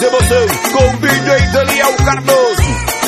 mais emoção com DJ Daniel Cardoso.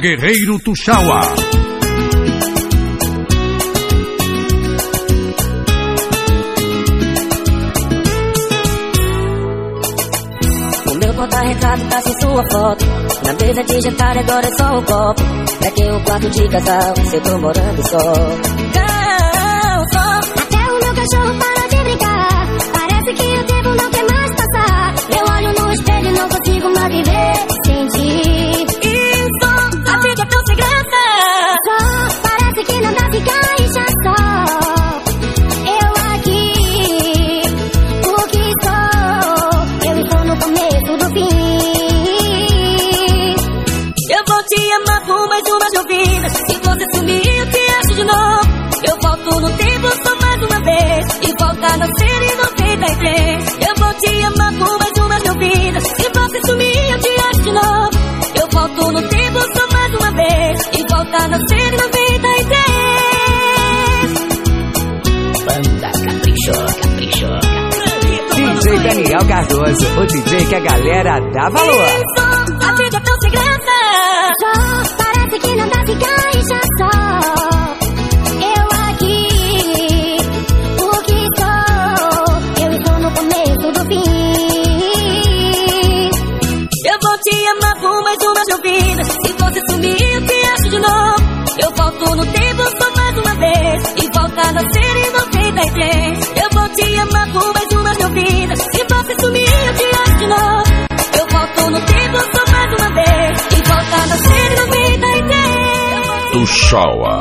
Guerreiro Tuxaua. O meu porta-retrato tá sem sua foto. Na mesa de jantar agora é só um copo. Pra que um quarto de casal se eu tô morando só? Não, só. Até o meu cachorro para de brincar. Parece que o tempo não quer mais passar. Eu olho no espelho e não consigo mais viver sem ti. Cardoso, o DJ que a galera dá valor. Isso, a vida é tão sem Só parece que não dá ficar e já só Se você sumir, eu te acho de novo. Eu volto no tempo só mais uma vez. E volta a nascer em 93. 93. Do Showa.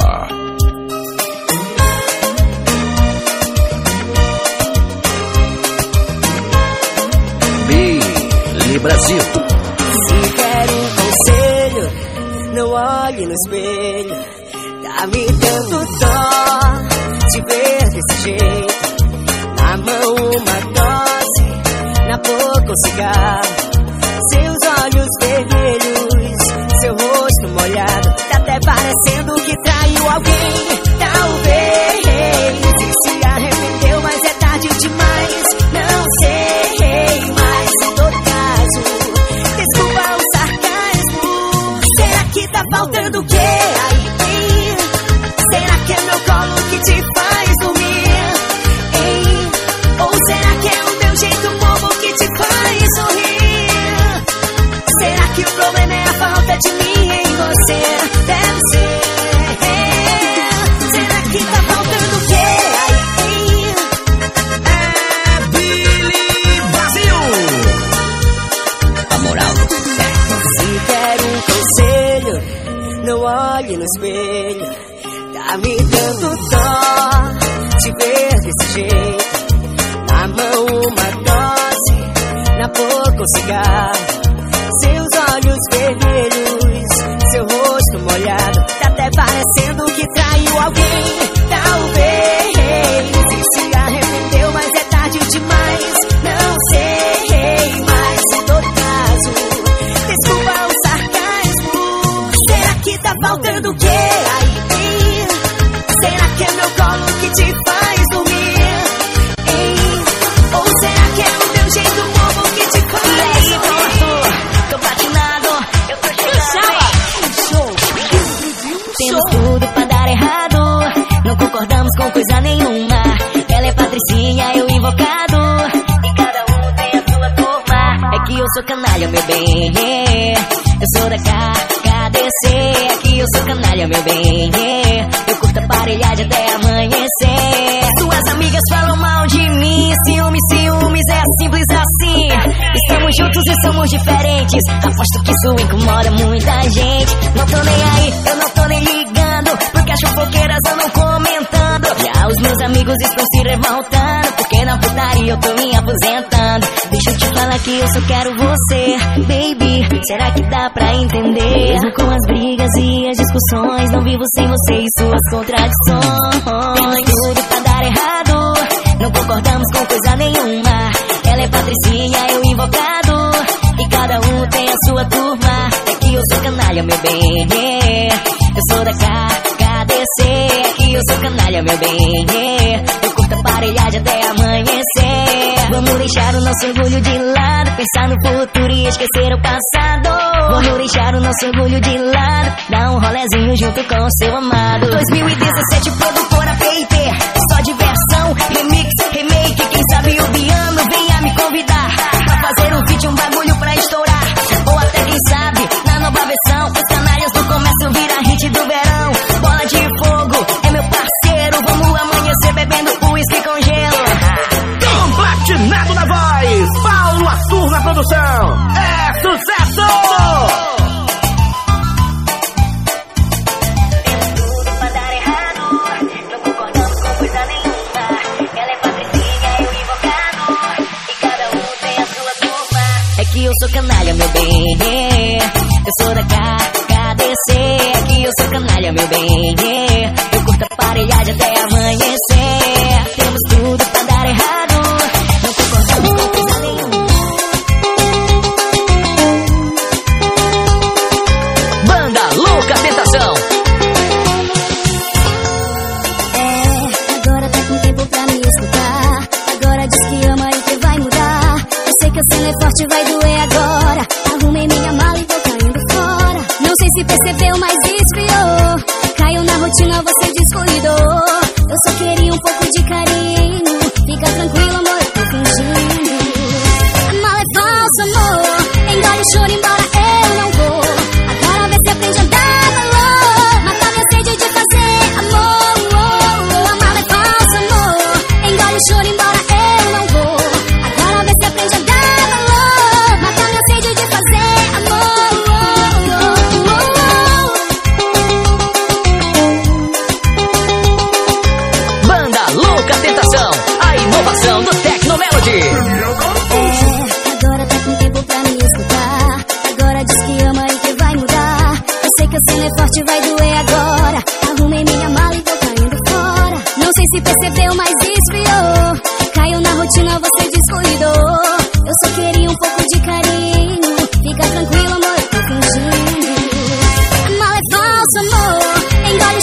Brasil. Se quer um conselho, não olhe no espelho. Tá me dando dó de ver desse jeito. Na mão uma dose, na boca um cigarro. Dando dó te ver desse jeito. Na mão uma dose, na boca um cigarro. Eu sou canalha, meu bem. Eu sou da KDC. Que eu sou canalha, meu bem. Eu curto aparelhagem até amanhecer. Suas amigas falam mal de mim. Ciúmes, ciúmes, é simples assim. Estamos juntos e somos diferentes. Aposto que isso incomoda muita gente. Não tô nem aí, eu não tô nem ligando. Porque as fofoqueiras andam comentando. Já os meus amigos estão se revoltando. Porque na putaria eu tô me aposentando. Deixa eu te falar que eu só quero você, baby. Será que dá pra entender? Mesmo com as brigas e as discussões, não vivo sem você e suas contradições. Tudo pra dar errado. Não concordamos com coisa nenhuma. Ela é patricinha, eu invocado. E cada um tem a sua turma. É que eu sou canalha, meu bem. Eu sou da KDC. É que eu sou canalha, meu bem. Eu curto aparelhagem até amanhecer. Vamos deixar o nosso orgulho de lado. Pensar no futuro e esquecer o passado. Vamos deixar o nosso orgulho de lado. Dar um rolezinho junto com o seu amado. 2017, produtora PIP. Só diversão, remix, remake. Quem sabe o sua turma. É que eu sou canalha, meu bem. Eu sou da KDC. É que eu sou canalha, meu bem. Eu curto aparelhagem até amanhecer.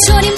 shorty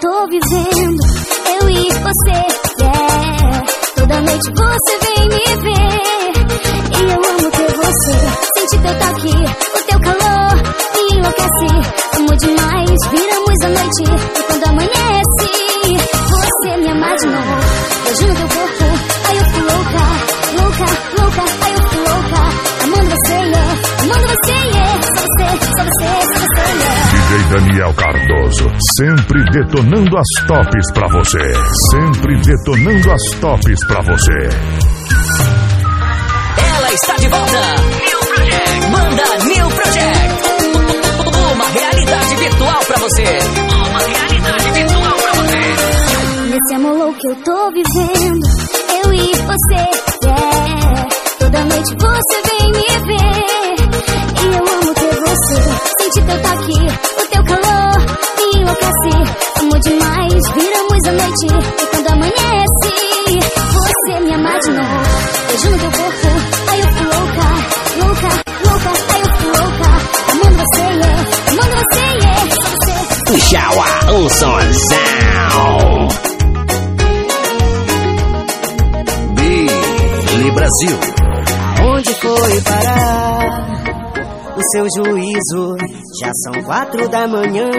tô vivendo. Eu e você, yeah. Toda noite você vem me ver. E eu amo ter você. Sente teu toque, o teu calor me enlouquece. Amo demais, viramos a noite. E quando amanhece, você me ama de novo. Beijo no teu corpo, aí eu fico louca, louca, louca, aí eu fico louca. Amando você, yeah. Amando você, yeah. Só você, só você, só você, yeah. DJ Daniel Cardoso, sempre detonando as tops pra você. Sempre detonando as tops pra você. Ela está de volta. New Project. Manda New Project. Uma realidade virtual pra você. Uma realidade virtual pra você. Nesse amor louco eu tô vivendo Eu e você, yeah Toda noite você vem me ver E eu amo ter você Sente teu toque, Puxaua, o sonzão. Billy Brasil. Onde foi parar o seu juízo? Já são quatro da manhã.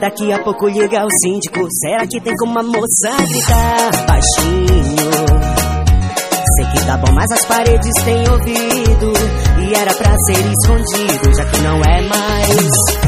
Daqui a pouco liga o síndico. Será que tem como a moça gritar baixinho? Sei que tá bom, mas as paredes têm ouvido. E era pra ser escondido, já que não é mais.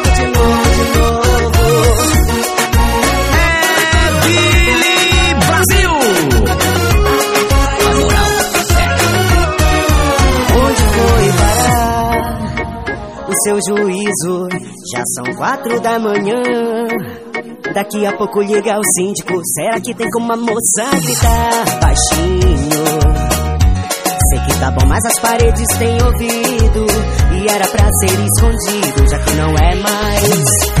seu juízo? Já são quatro da manhã. Daqui a pouco liga o síndico. Será que tem como a moça gritar baixinho? Sei que tá bom, mas as paredes têm ouvido. E era pra ser escondido, já que não é mais.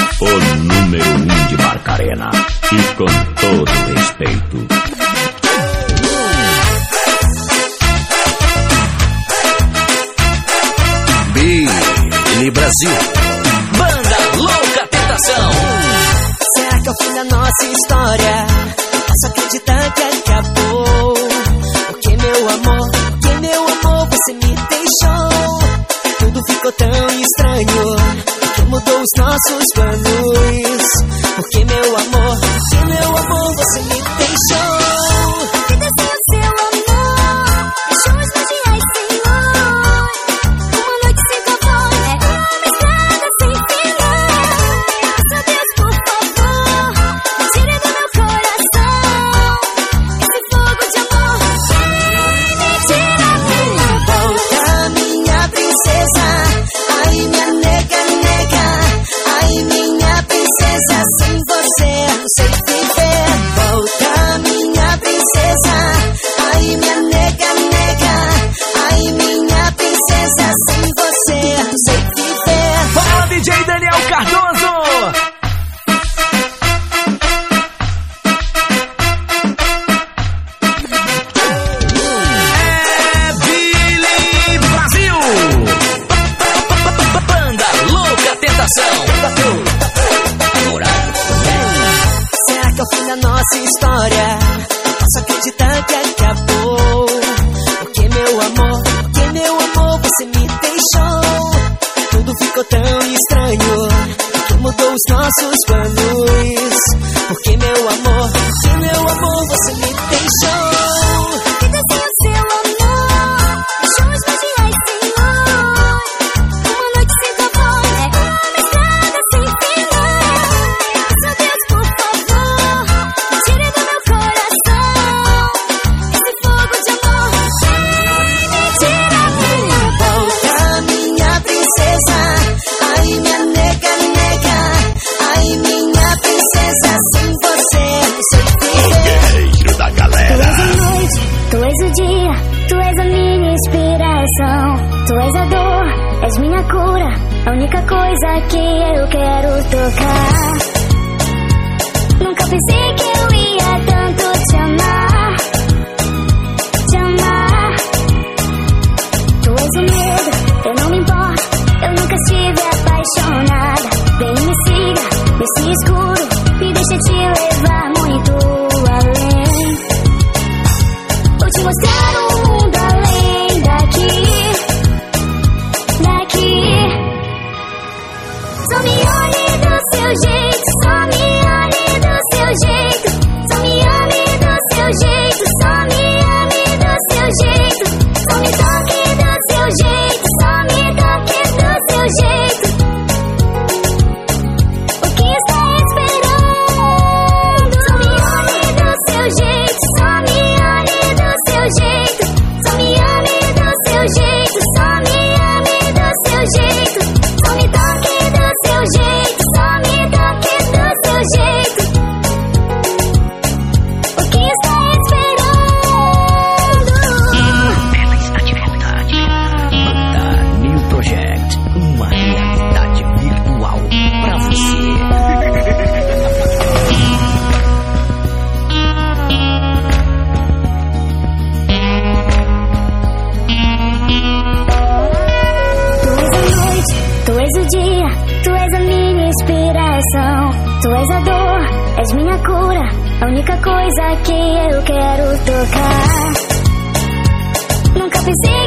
o número um de Barcarena. E com todo respeito. Billy Brasil. Banda Louca Tentação. Será que é o fim da nossa história? Posso acreditar que acabou. Porque meu amor, porque meu amor, você me deixou. Tudo ficou tão estranho. Que mudou os nossos planos. És minha cura, a única coisa que eu quero tocar. Nunca pensei.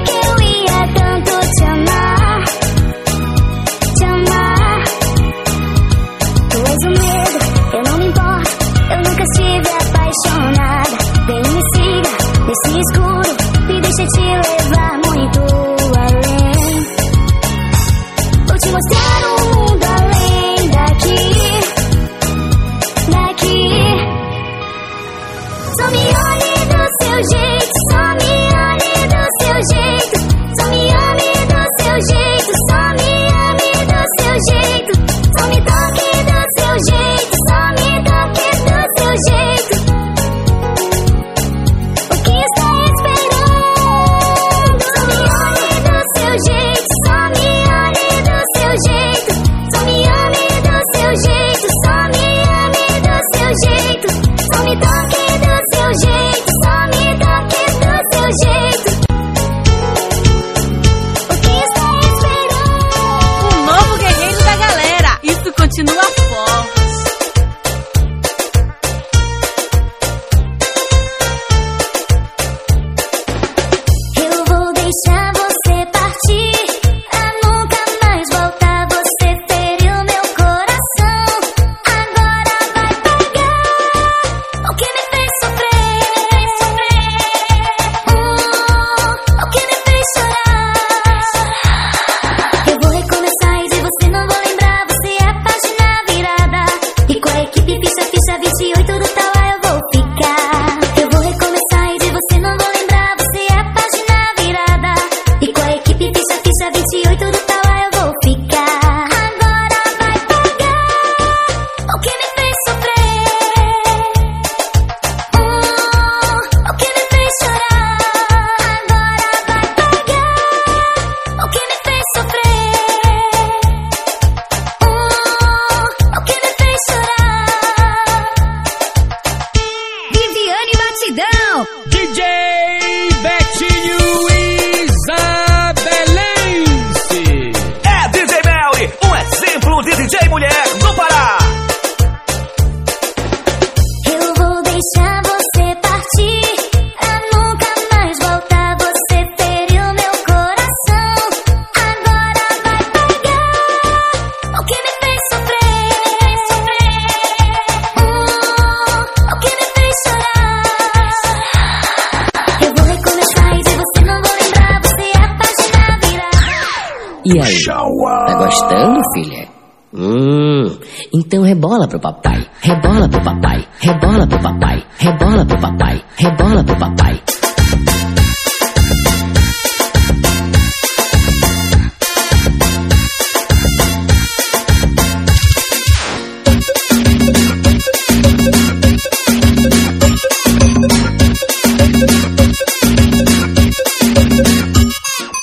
Então rebola pro papai, rebola pro papai, rebola pro papai, rebola pro papai, rebola pro papai.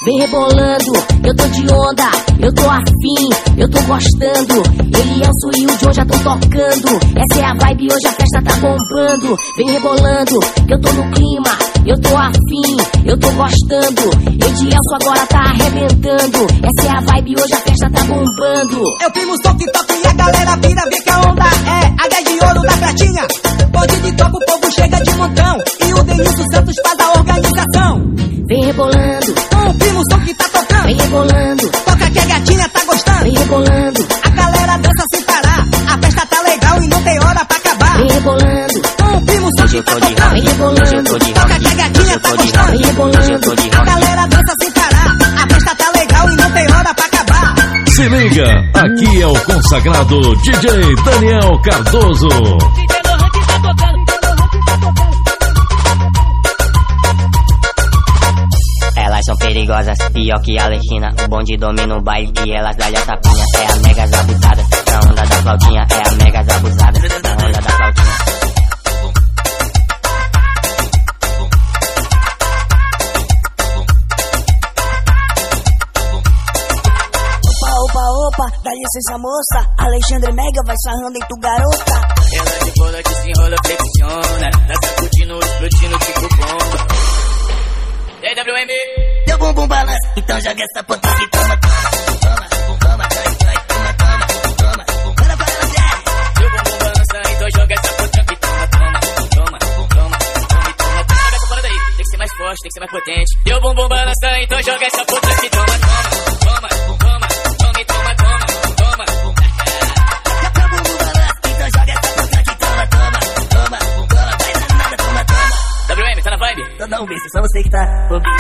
Vem rebolando, eu tô de onda, eu tô afim eu tô gostando. Elielso e o Joe já tão tocando. Essa é a vibe, hoje a festa tá bombando. Vem rebolando, que eu tô no clima, eu tô afim, eu tô gostando. Edielso agora tá arrebentando. Essa é a vibe, hoje a festa tá bombando. Eu primo som que toca e a galera vira, vê que a onda é a gás de ouro da pratinha. Pode de topo, o povo chega de montão. E o Denilson Santos faz a organização. Vem rebolando, liga, aqui é o consagrado DJ Daniel Cardoso. Elas são perigosas, pior que a Alexina. O bonde domina o baile e elas dão a tapinha. É a megas abusada, na onda da flautinha. É a megas abusada, opa, opa, dá licença moça. Alexandre Mega vai sarrando em tu garota. Ela é de bola que se enrola, flexiona Tá sacudindo, explodindo, tipo bomba. DWM Teu bumbum balança, então joga essa potência que toma, toma, toma, toma, toma, toma, toma. mais forte, tem que ser mais potente. Deu bumbum balança, então joga essa puta que toma, toma, toma. Vibe? Então dá um beijo, só você que tá ouvindo.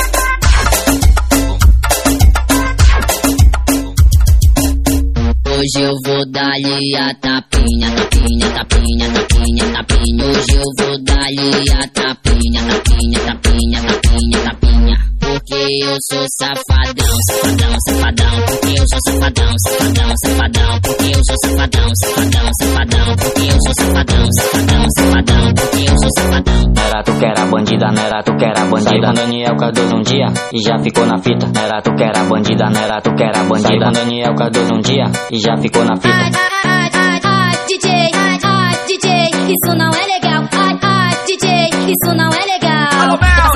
Hoje eu vou dar-lhe a tapinha, tapinha, tapinha, tapinha, tapinha. Hoje eu vou dar-lhe a tapinha, tapinha, tapinha, tapinha, tapinha. Porque eu sou safadão, safadão, safadão. Porque eu sou safadão, safadão, safadão. Porque eu sou safadão, safadão, safadão. Porque eu sou safadão, safadão, safadão. Porque eu sou safadão. Era tu que era bandida, não era tu que era bandida. Com Daniel Cardoso um dia e já ficou na fita. Não era tu que era bandida, não era tu que era bandida. Com Daniel Cardoso um dia e já ficou na fita. Ai, ai, ai, ai, DJ, ai, ai, DJ, isso não é legal. Ai, ai, DJ, isso não é legal.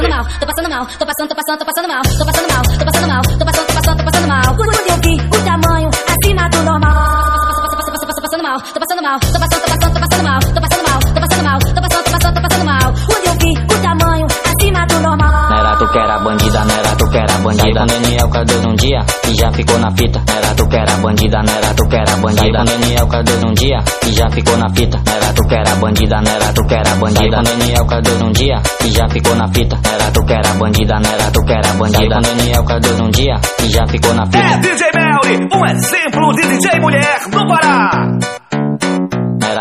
Passando mal, tô passando mal, tô passando, tô passando, tô passando mal, tô passando mal, tô passando mal, tô passando, tô passando, tô passando mal. Quando eu vi o tamanho acima do normal. Tô passando mal, tô passando mal, tô passando que era bandida, não era tu que era bandida. Saí com Daniel Cardoso um dia e já ficou na fita. Era tu que era bandida, não era tu que era bandida. Saí com Daniel Cardoso um dia e já ficou na fita. Era tu que era bandida, não era tu que era bandida. Saí com Daniel Cardoso um dia e já ficou na fita. Era tu que era bandida, não era tu que era bandida. Saí com Daniel Cardoso um dia e já ficou na fita. É DJ Melly, um exemplo de DJ mulher no Pará.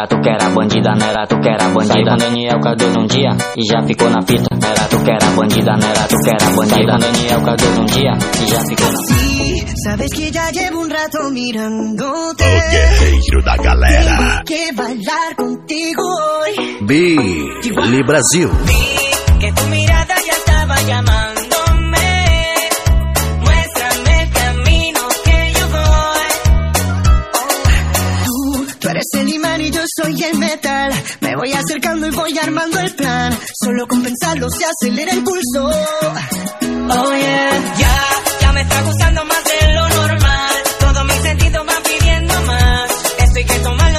Era tu que era bandida, não era tu que era bandida. Saí com Daniel Cardoso um dia e já ficou na fita. Não era tu que era bandida, não era tu que era bandida. Saí com Daniel Cardoso um dia e já ficou na fita. Sí, sabes que ya llevo un rato mirándote. O guerreiro da galera. Tengo que bailar contigo hoy. Billy Brasil. que tu mirada ya estaba llamándome. Muéstrame soy el metal. Me voy acercando y voy armando el plan. Solo con pensarlo se acelera el pulso. Oh yeah, ya, ya me está gustando más de lo normal. Todos mis sentidos van pidiendo más. Esto hay que tomarlo